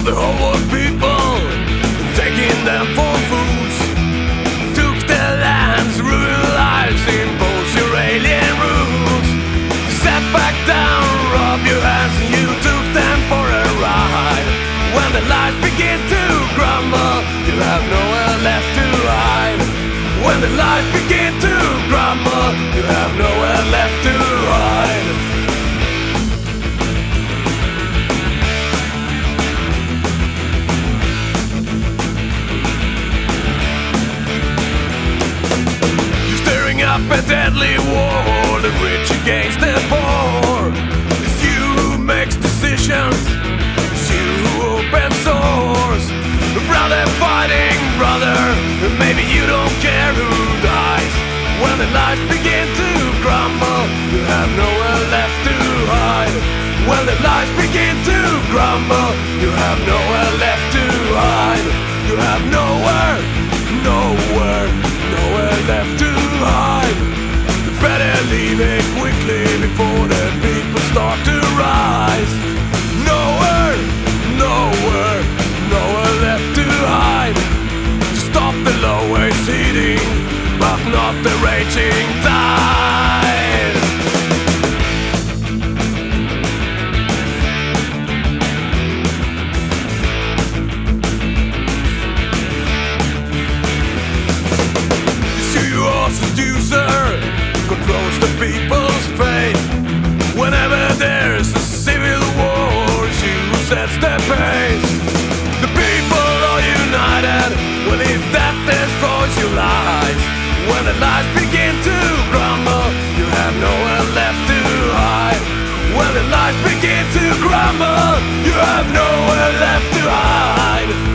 of the whole world people, taking them for fools. Took their lands, ruined lives, imposed your alien rules. Step back down, rub your hands, and you took them for a ride. When the lights begin to crumble, you have nowhere left to hide. Up a deadly war, the rich against the poor. It's you who makes decisions. It's you who opens doors. Brother fighting brother, maybe you don't care who dies. When the lights begin to crumble, you have nowhere left to hide. When the lights begin to crumble, you have nowhere left to hide. You have nowhere, nowhere, nowhere left to not the. It's you or seducer controls the people's fate. begin to crumble You have nowhere left to hide.